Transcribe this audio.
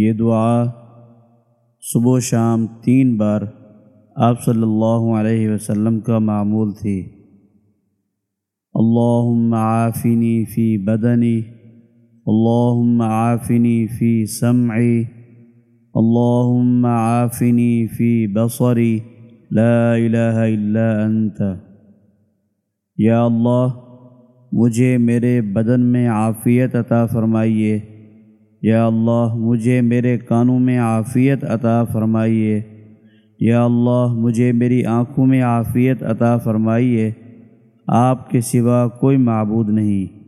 یہ دعا صبح و شام تین بار آپ صلی اللہ علیہ وسلم کا معمول تھی۔ اللہم عافنی فی بدنی، اللہم عافنی فی سمعی، اللہم عافنی فی بصری، لا الہ الا انت۔ یا اللہ، مجھے میرے بدن میں عافیت عطا فرمائیے۔ یا اللہ مجھے میرے کانوں میں عافیت عطا فرمائیے۔ یا اللہ مجھے میری آنکھوں میں عافیت عطا فرمائیے۔ آپ کے سوا کوئی معبود نہیں۔